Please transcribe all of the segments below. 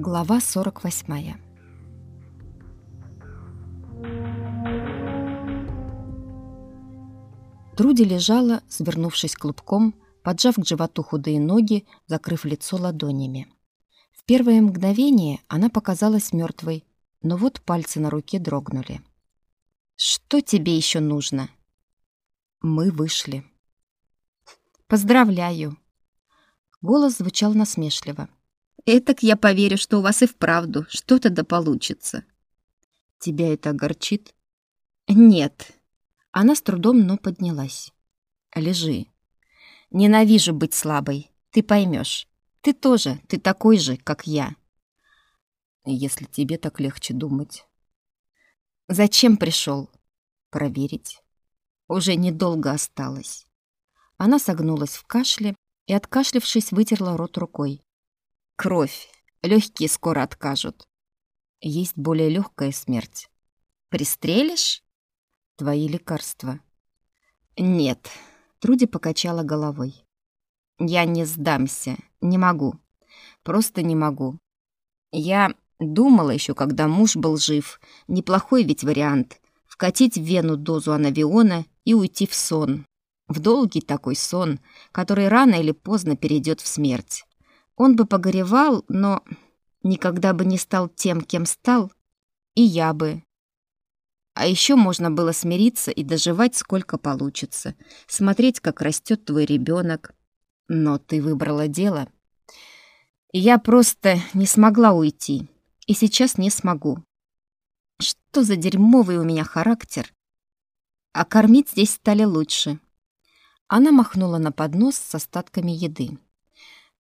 Глава 48 Труди лежала, свернувшись клубком, поджав к животу худые ноги, закрыв лицо ладонями. В первое мгновение она показалась мертвой, но вот пальцы на руке дрогнули. «Что тебе еще нужно?» «Мы вышли». «Поздравляю!» Голос звучал насмешливо. Этак я поверю, что у вас и вправду что-то да получится. Тебя это огорчит? Нет. Она с трудом, но поднялась. Лежи. Ненавижу быть слабой. Ты поймешь. Ты тоже, ты такой же, как я. Если тебе так легче думать. Зачем пришел? Проверить. Уже недолго осталось. Она согнулась в кашле и, откашлившись, вытерла рот рукой. Кровь. Легкие скоро откажут. Есть более легкая смерть. Пристрелишь? Твои лекарства. Нет. Труди покачала головой. Я не сдамся. Не могу. Просто не могу. Я думала еще, когда муж был жив. Неплохой ведь вариант. Вкатить в вену дозу анавиона и уйти в сон. В долгий такой сон, который рано или поздно перейдет в смерть. Он бы погоревал, но никогда бы не стал тем, кем стал, и я бы. А еще можно было смириться и доживать сколько получится, смотреть, как растет твой ребенок. Но ты выбрала дело. Я просто не смогла уйти, и сейчас не смогу. Что за дерьмовый у меня характер? А кормить здесь стали лучше. Она махнула на поднос с остатками еды.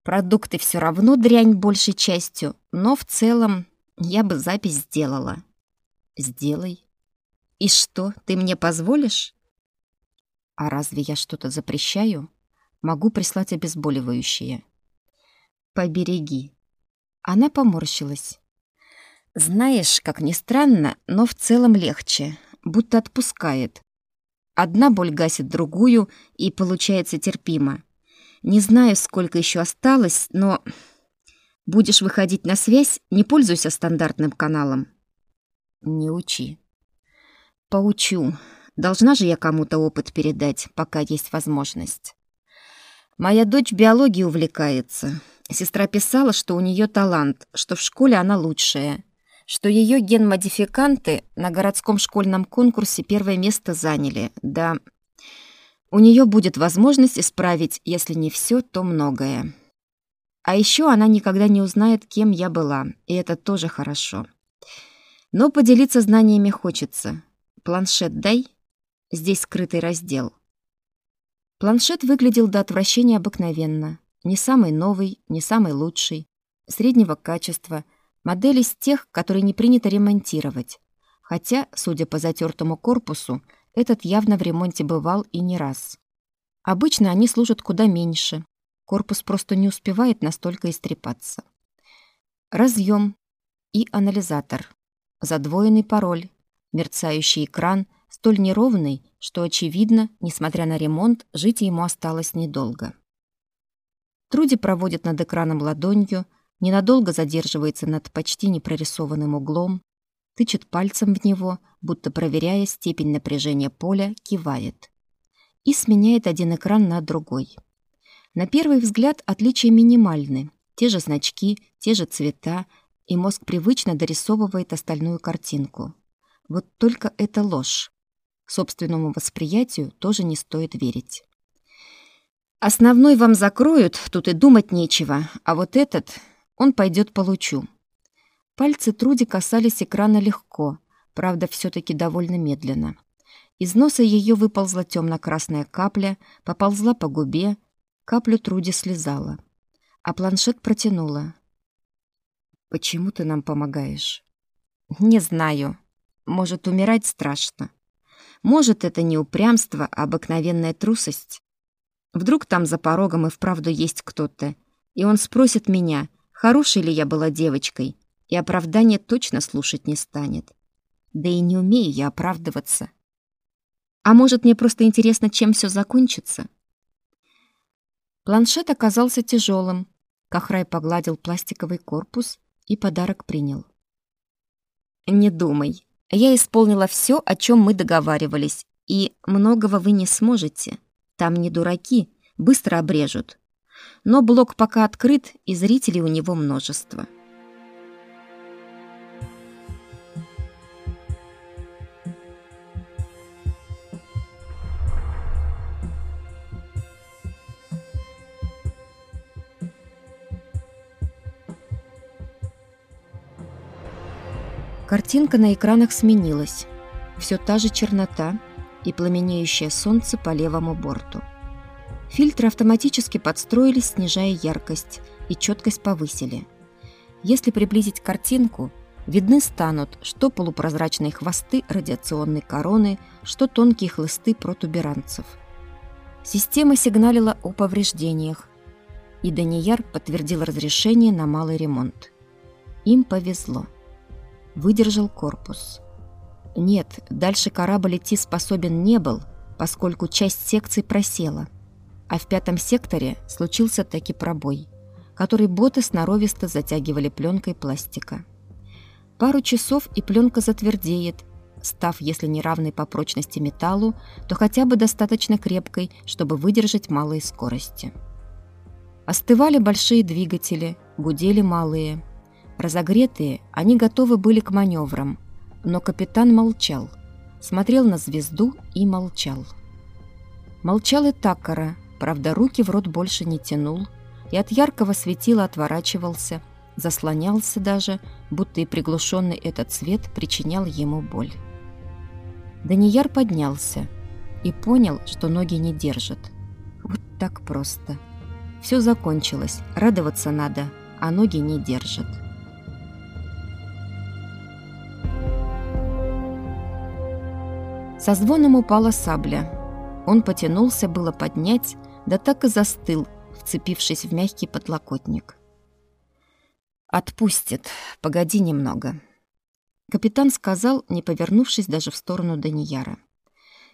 Продукты все равно дрянь большей частью, но в целом я бы запись сделала. Сделай. И что, ты мне позволишь? А разве я что-то запрещаю? Могу прислать обезболивающее. Побереги. Она поморщилась. Знаешь, как ни странно, но в целом легче, будто отпускает. Одна боль гасит другую, и получается терпимо. Не знаю, сколько еще осталось, но... Будешь выходить на связь, не пользуйся стандартным каналом. Не учи. Поучу. Должна же я кому-то опыт передать, пока есть возможность. Моя дочь биологией увлекается. Сестра писала, что у нее талант, что в школе она лучшая, что ее ген-модификанты на городском школьном конкурсе первое место заняли. Да, у нее будет возможность исправить, если не все, то многое. А еще она никогда не узнает, кем я была, и это тоже хорошо. Но поделиться знаниями хочется. Планшет дай. Здесь скрытый раздел. Планшет выглядел до отвращения обыкновенно. Не самый новый, не самый лучший. Среднего качества. Модель из тех, которые не принято ремонтировать. Хотя, судя по затертому корпусу, этот явно в ремонте бывал и не раз. Обычно они служат куда меньше. Корпус просто не успевает настолько истрепаться. Разъем и анализатор. Задвоенный пароль. Мерцающий экран, столь неровный, что, очевидно, несмотря на ремонт, жить ему осталось недолго. Труди проводит над экраном ладонью, ненадолго задерживается над почти непрорисованным углом, тычет пальцем в него, будто проверяя степень напряжения поля, кивает. И сменяет один экран на другой. На первый взгляд отличия минимальны. Те же значки, те же цвета, и мозг привычно дорисовывает остальную картинку. Вот только это ложь. Собственному восприятию тоже не стоит верить. Основной вам закроют, тут и думать нечего, а вот этот, он пойдет получу. Пальцы Труди касались экрана легко, правда, все таки довольно медленно. Из носа ее выползла темно-красная капля, поползла по губе, каплю Труди слезала. А планшет протянула. «Почему ты нам помогаешь?» «Не знаю. Может, умирать страшно. Может, это не упрямство, а обыкновенная трусость. Вдруг там за порогом и вправду есть кто-то, и он спросит меня, хорошей ли я была девочкой, и оправдание точно слушать не станет. Да и не умею я оправдываться. А может, мне просто интересно, чем все закончится? Планшет оказался тяжелым. Кахрай погладил пластиковый корпус, и подарок принял. «Не думай. Я исполнила все, о чем мы договаривались, и многого вы не сможете. Там не дураки, быстро обрежут. Но блок пока открыт, и зрителей у него множество». Картинка на экранах сменилась. Все та же чернота и пламенеющее солнце по левому борту. Фильтры автоматически подстроились, снижая яркость, и четкость повысили. Если приблизить картинку, видны станут что полупрозрачные хвосты радиационной короны, что тонкие хлысты протуберанцев. Система сигналила о повреждениях, и Данияр подтвердил разрешение на малый ремонт. Им повезло выдержал корпус. Нет, дальше корабль идти способен не был, поскольку часть секции просела, а в пятом секторе случился таки пробой, который боты сноровисто затягивали пленкой пластика. Пару часов и пленка затвердеет, став, если не равной по прочности металлу, то хотя бы достаточно крепкой, чтобы выдержать малые скорости. Остывали большие двигатели, гудели малые – Разогретые, они готовы были к маневрам, но капитан молчал, смотрел на звезду и молчал. Молчал и Такара, правда, руки в рот больше не тянул, и от яркого светила отворачивался, заслонялся даже, будто и приглушенный этот свет причинял ему боль. Данияр поднялся и понял, что ноги не держат. Вот так просто. Все закончилось, радоваться надо, а ноги не держат. Со звоном упала сабля. Он потянулся было поднять, да так и застыл, вцепившись в мягкий подлокотник. «Отпустит. Погоди немного», — капитан сказал, не повернувшись даже в сторону Данияра.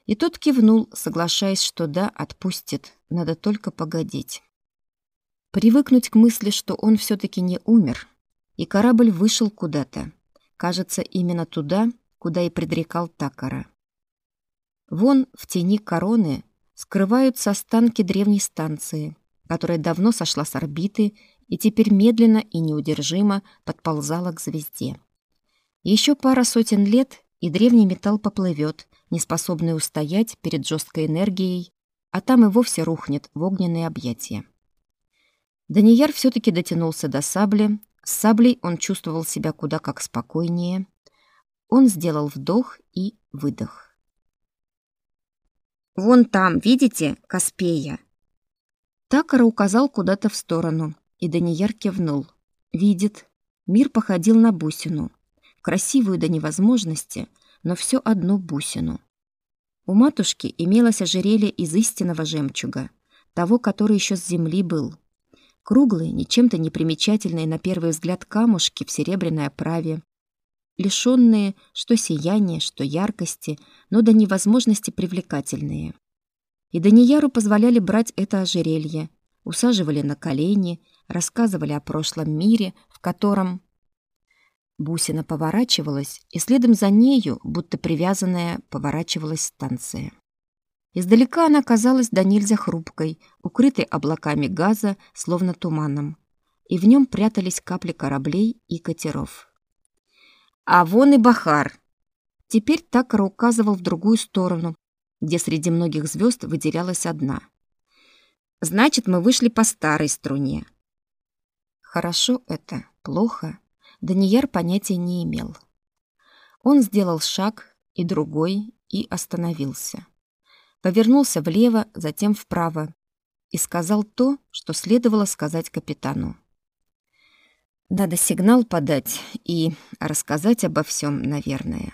И тот кивнул, соглашаясь, что да, отпустит, надо только погодить. Привыкнуть к мысли, что он все таки не умер, и корабль вышел куда-то. Кажется, именно туда, куда и предрекал Такара. Вон в тени короны скрываются останки древней станции, которая давно сошла с орбиты и теперь медленно и неудержимо подползала к звезде. Еще пара сотен лет, и древний металл поплывет, неспособный устоять перед жесткой энергией, а там и вовсе рухнет в огненные объятия. Данияр все-таки дотянулся до сабли. С саблей он чувствовал себя куда как спокойнее. Он сделал вдох и выдох. Вон там, видите, Каспея?» Такара указал куда-то в сторону, и Данияр кивнул. «Видит. Мир походил на бусину. Красивую до невозможности, но все одну бусину. У матушки имелось ожерелье из истинного жемчуга, того, который еще с земли был. Круглые, ничем-то не примечательные на первый взгляд камушки в серебряной оправе, лишенные что сияния, что яркости, но до невозможности привлекательные. И Данияру позволяли брать это ожерелье, усаживали на колени, рассказывали о прошлом мире, в котором бусина поворачивалась, и следом за нею, будто привязанная, поворачивалась станция. Издалека она казалась до нельзя хрупкой, укрытой облаками газа, словно туманом, и в нем прятались капли кораблей и катеров. А вон и Бахар. Теперь Такара указывал в другую сторону, где среди многих звезд выделялась одна. Значит, мы вышли по старой струне. Хорошо это, плохо. Данияр понятия не имел. Он сделал шаг и другой и остановился. Повернулся влево, затем вправо и сказал то, что следовало сказать капитану. Надо сигнал подать и рассказать обо всем, наверное.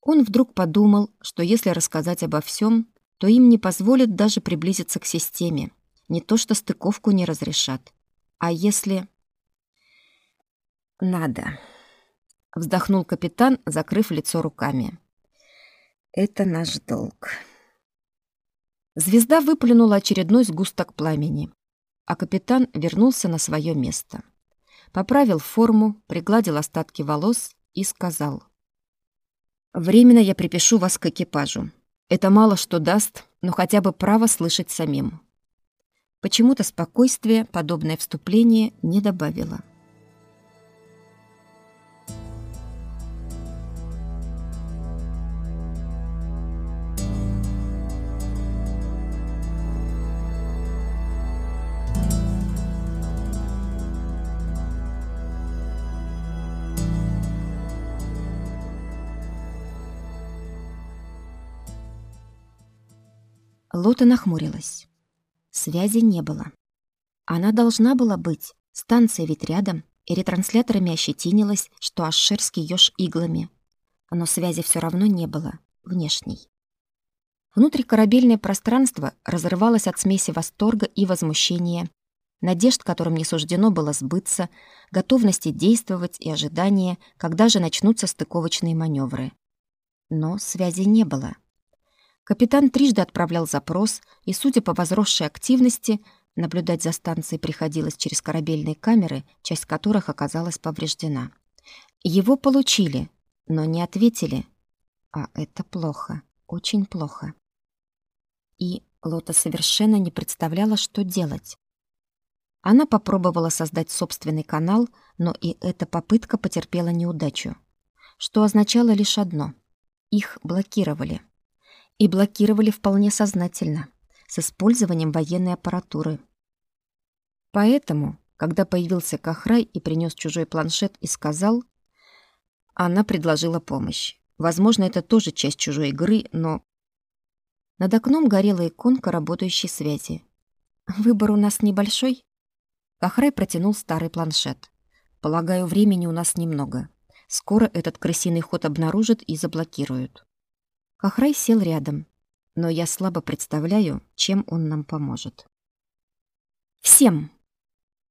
Он вдруг подумал, что если рассказать обо всем, то им не позволят даже приблизиться к системе. Не то что стыковку не разрешат. А если... Надо. Вздохнул капитан, закрыв лицо руками. Это наш долг. Звезда выплюнула очередной сгусток пламени, а капитан вернулся на свое место. Поправил форму, пригладил остатки волос и сказал. «Временно я припишу вас к экипажу. Это мало что даст, но хотя бы право слышать самим». Почему-то спокойствие подобное вступление не добавило. Лота нахмурилась. Связи не было. Она должна была быть. Станция ведь рядом, и ретрансляторами ощетинилась, что аж шерский ёж иглами. Но связи все равно не было, внешней. Внутрикорабельное пространство разрывалось от смеси восторга и возмущения, надежд, которым не суждено было сбыться, готовности действовать и ожидания, когда же начнутся стыковочные маневры. Но связи не было. Капитан трижды отправлял запрос, и, судя по возросшей активности, наблюдать за станцией приходилось через корабельные камеры, часть которых оказалась повреждена. Его получили, но не ответили. А это плохо, очень плохо. И Лота совершенно не представляла, что делать. Она попробовала создать собственный канал, но и эта попытка потерпела неудачу, что означало лишь одно — их блокировали и блокировали вполне сознательно, с использованием военной аппаратуры. Поэтому, когда появился Кахрай и принес чужой планшет и сказал, она предложила помощь. Возможно, это тоже часть чужой игры, но... Над окном горела иконка работающей связи. «Выбор у нас небольшой?» Кахрай протянул старый планшет. «Полагаю, времени у нас немного. Скоро этот крысиный ход обнаружат и заблокируют». Кахрай сел рядом, но я слабо представляю, чем он нам поможет. Всем.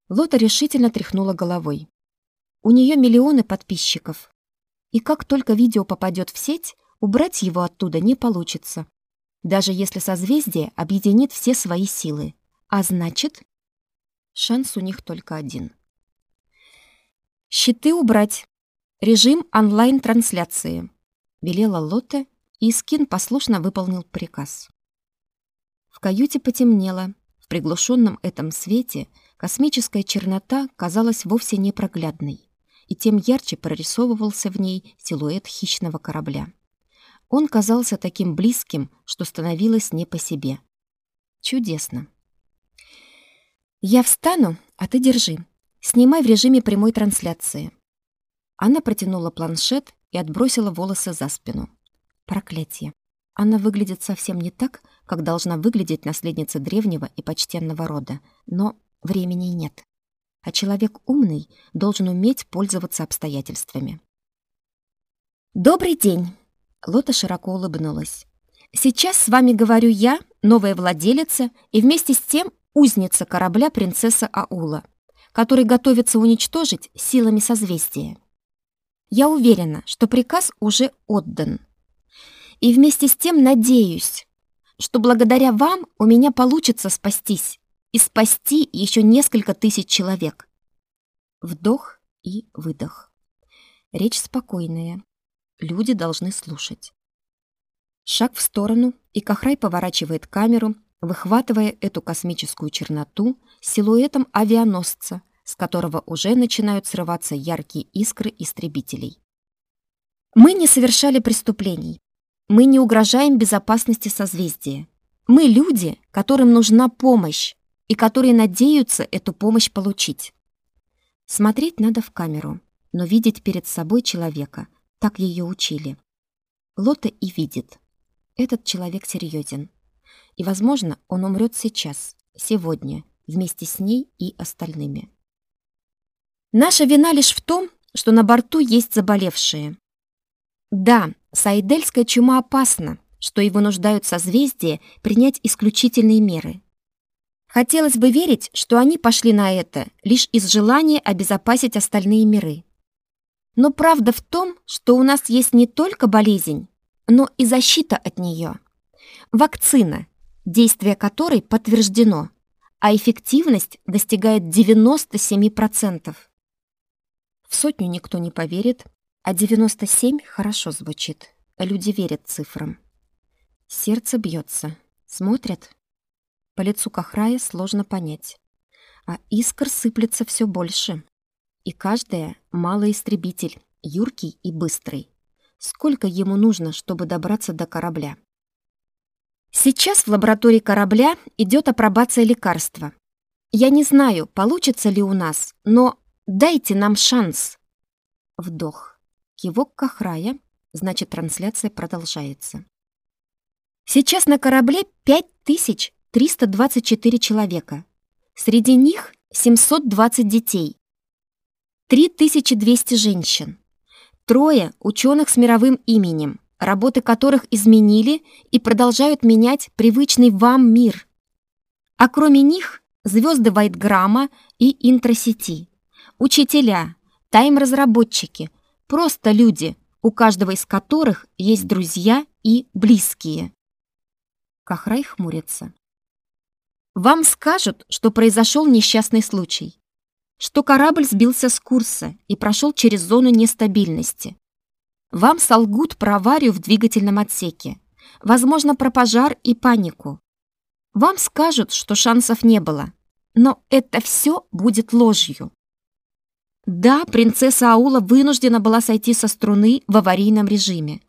Лота решительно тряхнула головой. У нее миллионы подписчиков. И как только видео попадет в сеть, убрать его оттуда не получится. Даже если созвездие объединит все свои силы. А значит, шанс у них только один. Щиты убрать. Режим онлайн-трансляции. Велела Лотте и Скин послушно выполнил приказ. В каюте потемнело. В приглушенном этом свете космическая чернота казалась вовсе непроглядной, и тем ярче прорисовывался в ней силуэт хищного корабля. Он казался таким близким, что становилось не по себе. Чудесно. «Я встану, а ты держи. Снимай в режиме прямой трансляции». Она протянула планшет и отбросила волосы за спину. Проклятие. Она выглядит совсем не так, как должна выглядеть наследница древнего и почтенного рода, но времени нет. А человек умный должен уметь пользоваться обстоятельствами. «Добрый день!» Лота широко улыбнулась. «Сейчас с вами говорю я, новая владелица, и вместе с тем узница корабля принцесса Аула, который готовится уничтожить силами созвездия. Я уверена, что приказ уже отдан, и вместе с тем надеюсь, что благодаря вам у меня получится спастись и спасти еще несколько тысяч человек. Вдох и выдох. Речь спокойная. Люди должны слушать. Шаг в сторону, и Кахрай поворачивает камеру, выхватывая эту космическую черноту силуэтом авианосца, с которого уже начинают срываться яркие искры истребителей. Мы не совершали преступлений, мы не угрожаем безопасности созвездия. Мы люди, которым нужна помощь и которые надеются эту помощь получить. Смотреть надо в камеру, но видеть перед собой человека, так ее учили. Лота и видит. Этот человек серьезен. И, возможно, он умрет сейчас, сегодня, вместе с ней и остальными. Наша вина лишь в том, что на борту есть заболевшие. Да, Сайдельская чума опасна, что и вынуждают созвездие принять исключительные меры. Хотелось бы верить, что они пошли на это лишь из желания обезопасить остальные миры. Но правда в том, что у нас есть не только болезнь, но и защита от нее. Вакцина, действие которой подтверждено, а эффективность достигает 97%. В сотню никто не поверит, а 97 хорошо звучит. Люди верят цифрам. Сердце бьется. Смотрят. По лицу Кахрая сложно понять. А искр сыплется все больше. И каждая — малый истребитель, юркий и быстрый. Сколько ему нужно, чтобы добраться до корабля? Сейчас в лаборатории корабля идет апробация лекарства. Я не знаю, получится ли у нас, но дайте нам шанс. Вдох. Кивок Кахрая, значит, трансляция продолжается. Сейчас на корабле 5324 человека. Среди них 720 детей. 3200 женщин. Трое ученых с мировым именем работы которых изменили и продолжают менять привычный вам мир. А кроме них звезды Вайтграма и интросети, учителя, тайм-разработчики, просто люди, у каждого из которых есть друзья и близкие. Кахрай хмурится. Вам скажут, что произошел несчастный случай, что корабль сбился с курса и прошел через зону нестабильности, вам солгут про аварию в двигательном отсеке, возможно, про пожар и панику. Вам скажут, что шансов не было, но это все будет ложью. Да, принцесса Аула вынуждена была сойти со струны в аварийном режиме.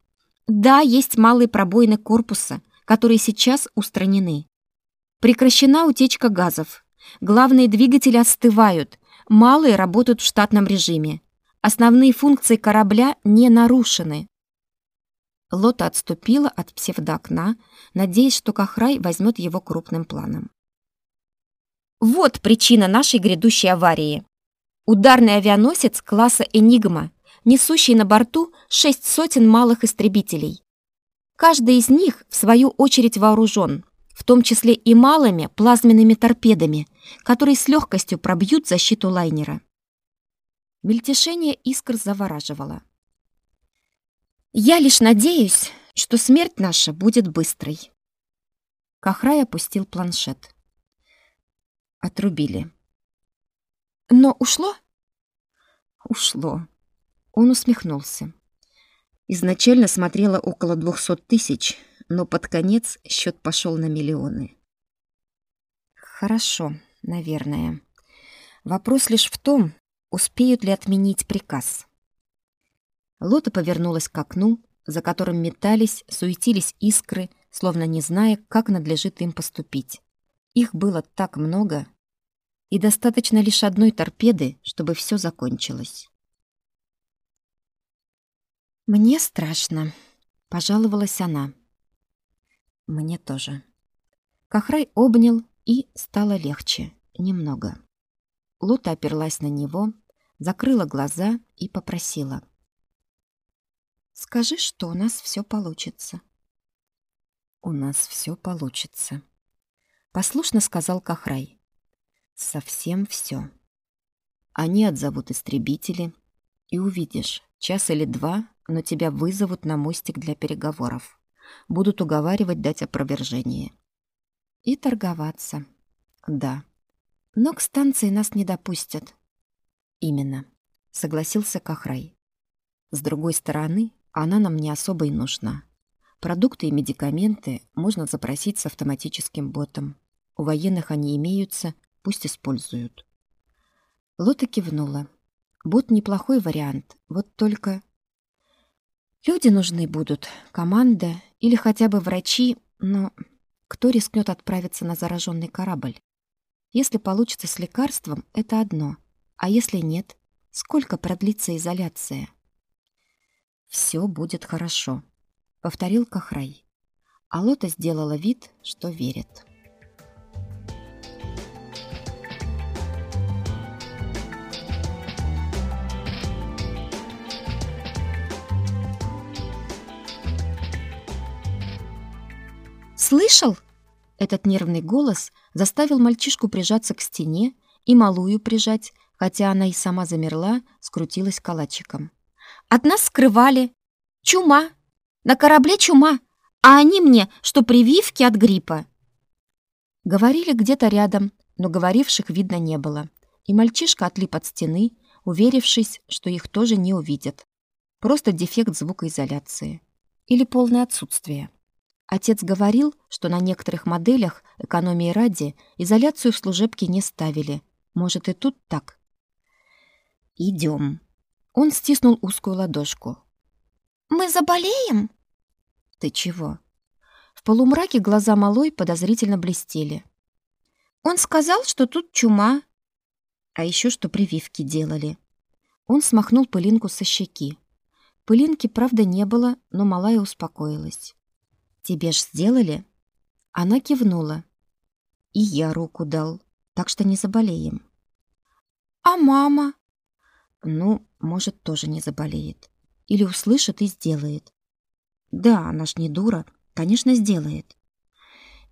Да, есть малые пробоины корпуса, которые сейчас устранены. Прекращена утечка газов. Главные двигатели остывают, малые работают в штатном режиме. Основные функции корабля не нарушены. Лота отступила от псевдоокна, надеясь, что Кахрай возьмет его крупным планом. Вот причина нашей грядущей аварии. Ударный авианосец класса «Энигма», несущий на борту шесть сотен малых истребителей. Каждый из них, в свою очередь, вооружен, в том числе и малыми плазменными торпедами, которые с легкостью пробьют защиту лайнера. Мельтешение искр завораживало. «Я лишь надеюсь, что смерть наша будет быстрой». Кахрай опустил планшет. Отрубили. «Но ушло?» «Ушло». Он усмехнулся. Изначально смотрела около двухсот тысяч, но под конец счет пошел на миллионы. Хорошо, наверное. Вопрос лишь в том, Успеют ли отменить приказ? Лота повернулась к окну, за которым метались, суетились искры, словно не зная, как надлежит им поступить. Их было так много, и достаточно лишь одной торпеды, чтобы все закончилось. «Мне страшно», — пожаловалась она. «Мне тоже». Кахрай обнял, и стало легче. Немного. Лота оперлась на него, закрыла глаза и попросила. «Скажи, что у нас все получится». «У нас все получится», — послушно сказал Кахрай. «Совсем все. Они отзовут истребители, и увидишь, час или два, но тебя вызовут на мостик для переговоров. Будут уговаривать дать опровержение. И торговаться. Да. Но к станции нас не допустят. Именно, согласился Кахрай. С другой стороны, она нам не особо и нужна. Продукты и медикаменты можно запросить с автоматическим ботом. У военных они имеются, пусть используют. Лота кивнула. Бот неплохой вариант, вот только... Люди нужны будут, команда или хотя бы врачи, но кто рискнет отправиться на зараженный корабль? Если получится с лекарством, это одно — а если нет, сколько продлится изоляция? Все будет хорошо, повторил Кахрай. А Лота сделала вид, что верит. «Слышал?» Этот нервный голос заставил мальчишку прижаться к стене и малую прижать хотя она и сама замерла, скрутилась калачиком. «От нас скрывали. Чума. На корабле чума. А они мне, что прививки от гриппа». Говорили где-то рядом, но говоривших видно не было. И мальчишка отлип от стены, уверившись, что их тоже не увидят. Просто дефект звукоизоляции. Или полное отсутствие. Отец говорил, что на некоторых моделях экономии ради изоляцию в служебке не ставили. Может, и тут так? Идем. Он стиснул узкую ладошку. «Мы заболеем?» «Ты чего?» В полумраке глаза малой подозрительно блестели. «Он сказал, что тут чума». А еще что прививки делали. Он смахнул пылинку со щеки. Пылинки, правда, не было, но малая успокоилась. «Тебе ж сделали?» Она кивнула. «И я руку дал, так что не заболеем». «А мама?» «Ну, может, тоже не заболеет. Или услышит и сделает». «Да, она ж не дура, конечно, сделает».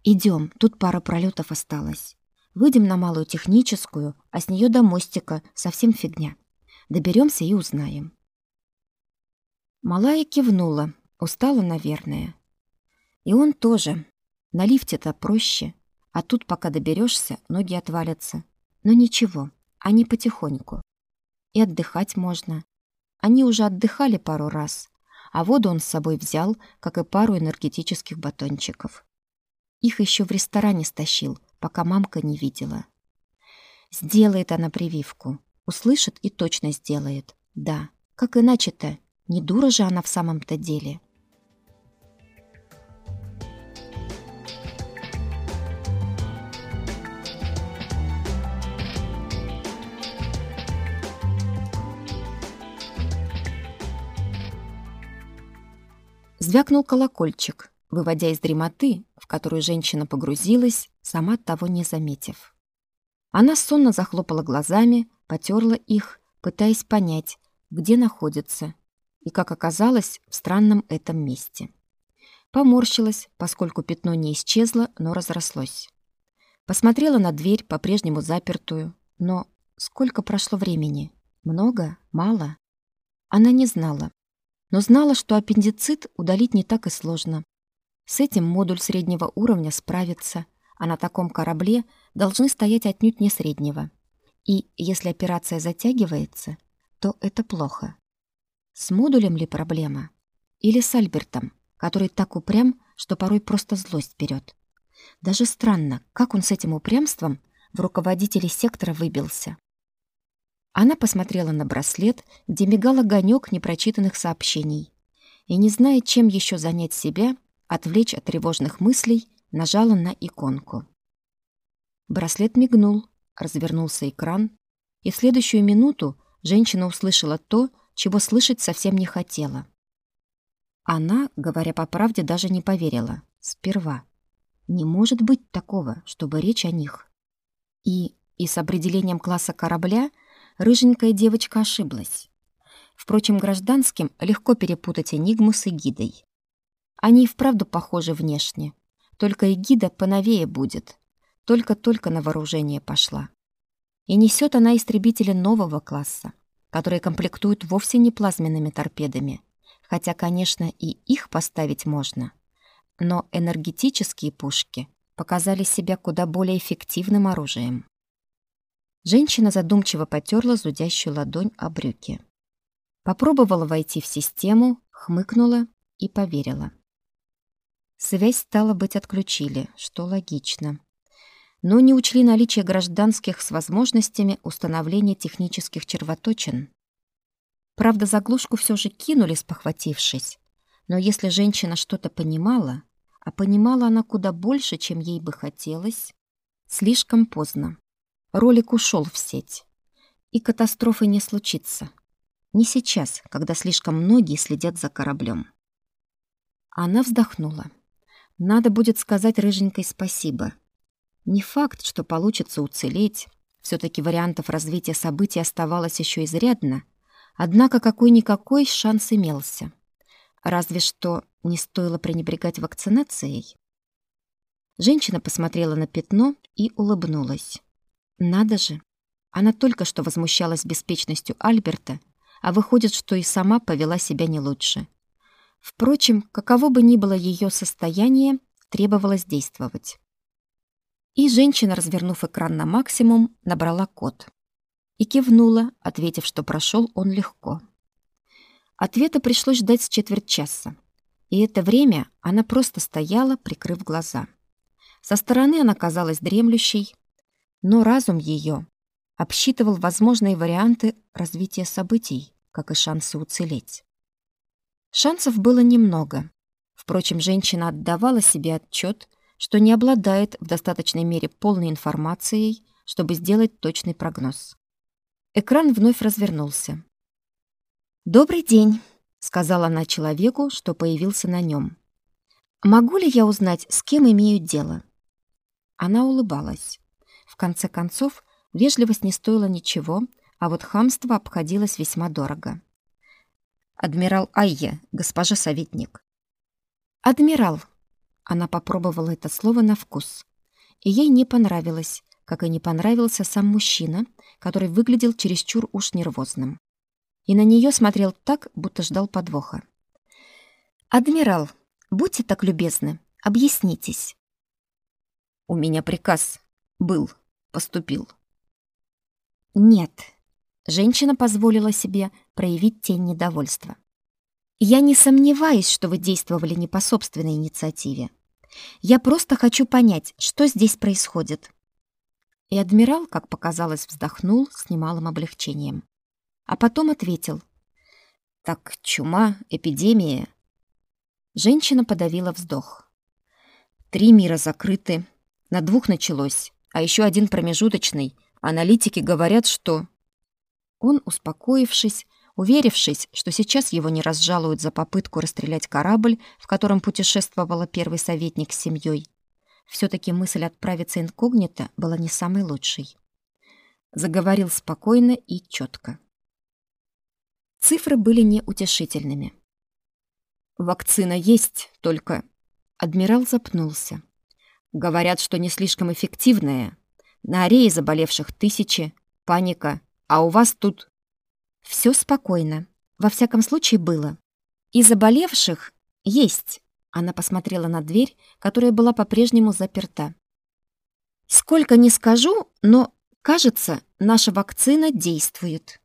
Идем, тут пара пролетов осталось. Выйдем на малую техническую, а с нее до мостика совсем фигня. Доберемся и узнаем». Малая кивнула, устала, наверное. И он тоже. На лифте-то проще. А тут, пока доберешься, ноги отвалятся. Но ничего, они потихоньку. И отдыхать можно. Они уже отдыхали пару раз, а воду он с собой взял, как и пару энергетических батончиков. Их еще в ресторане стащил, пока мамка не видела. Сделает она прививку. Услышит и точно сделает. Да, как иначе-то? Не дура же она в самом-то деле. Звякнул колокольчик, выводя из дремоты, в которую женщина погрузилась, сама того не заметив. Она сонно захлопала глазами, потерла их, пытаясь понять, где находится, и, как оказалось, в странном этом месте. Поморщилась, поскольку пятно не исчезло, но разрослось. Посмотрела на дверь, по-прежнему запертую, но сколько прошло времени? Много? Мало? Она не знала, но знала, что аппендицит удалить не так и сложно. С этим модуль среднего уровня справится, а на таком корабле должны стоять отнюдь не среднего. И если операция затягивается, то это плохо. С модулем ли проблема? Или с Альбертом, который так упрям, что порой просто злость берет? Даже странно, как он с этим упрямством в руководителе сектора выбился. Она посмотрела на браслет, где мигал огонек непрочитанных сообщений. И, не зная, чем еще занять себя, отвлечь от тревожных мыслей, нажала на иконку. Браслет мигнул, развернулся экран, и в следующую минуту женщина услышала то, чего слышать совсем не хотела. Она, говоря по правде, даже не поверила. Сперва. Не может быть такого, чтобы речь о них. И, и с определением класса корабля — рыженькая девочка ошиблась. Впрочем, гражданским легко перепутать энигму с эгидой. Они и вправду похожи внешне. Только эгида поновее будет. Только-только на вооружение пошла. И несет она истребители нового класса, которые комплектуют вовсе не плазменными торпедами. Хотя, конечно, и их поставить можно. Но энергетические пушки показали себя куда более эффективным оружием. Женщина задумчиво потерла зудящую ладонь о брюки. Попробовала войти в систему, хмыкнула и поверила. Связь, стало быть, отключили, что логично. Но не учли наличие гражданских с возможностями установления технических червоточин. Правда, заглушку все же кинули, спохватившись. Но если женщина что-то понимала, а понимала она куда больше, чем ей бы хотелось, слишком поздно. Ролик ушел в сеть. И катастрофы не случится. Не сейчас, когда слишком многие следят за кораблем. Она вздохнула. Надо будет сказать рыженькой спасибо. Не факт, что получится уцелеть. все таки вариантов развития событий оставалось еще изрядно. Однако какой-никакой шанс имелся. Разве что не стоило пренебрегать вакцинацией. Женщина посмотрела на пятно и улыбнулась. Надо же. Она только что возмущалась беспечностью Альберта, а выходит, что и сама повела себя не лучше. Впрочем, каково бы ни было ее состояние, требовалось действовать. И женщина, развернув экран на максимум, набрала код. и кивнула, ответив, что прошел он легко. Ответа пришлось ждать с четверть часа. И это время она просто стояла, прикрыв глаза. Со стороны она казалась дремлющей, но разум ее обсчитывал возможные варианты развития событий, как и шансы уцелеть. Шансов было немного. Впрочем, женщина отдавала себе отчет, что не обладает в достаточной мере полной информацией, чтобы сделать точный прогноз. Экран вновь развернулся. «Добрый день», — сказала она человеку, что появился на нем. «Могу ли я узнать, с кем имею дело?» Она улыбалась. В конце концов, вежливость не стоила ничего, а вот хамство обходилось весьма дорого. «Адмирал Айя, госпожа советник». «Адмирал», — она попробовала это слово на вкус. И ей не понравилось, как и не понравился сам мужчина, который выглядел чересчур уж нервозным. И на нее смотрел так, будто ждал подвоха. «Адмирал, будьте так любезны, объяснитесь». «У меня приказ был, поступил». «Нет», — женщина позволила себе проявить тень недовольства. «Я не сомневаюсь, что вы действовали не по собственной инициативе. Я просто хочу понять, что здесь происходит. И адмирал, как показалось, вздохнул с немалым облегчением. А потом ответил. «Так чума, эпидемия». Женщина подавила вздох. «Три мира закрыты. На двух началось, а еще один промежуточный. Аналитики говорят, что...» Он, успокоившись, уверившись, что сейчас его не разжалуют за попытку расстрелять корабль, в котором путешествовала первый советник с семьей, все-таки мысль отправиться инкогнито была не самой лучшей. Заговорил спокойно и четко. Цифры были неутешительными. «Вакцина есть, только...» Адмирал запнулся. «Говорят, что не слишком эффективная. На арее заболевших тысячи, паника, а у вас тут...» Все спокойно. Во всяком случае, было. И заболевших есть. Она посмотрела на дверь, которая была по-прежнему заперта. «Сколько не скажу, но, кажется, наша вакцина действует».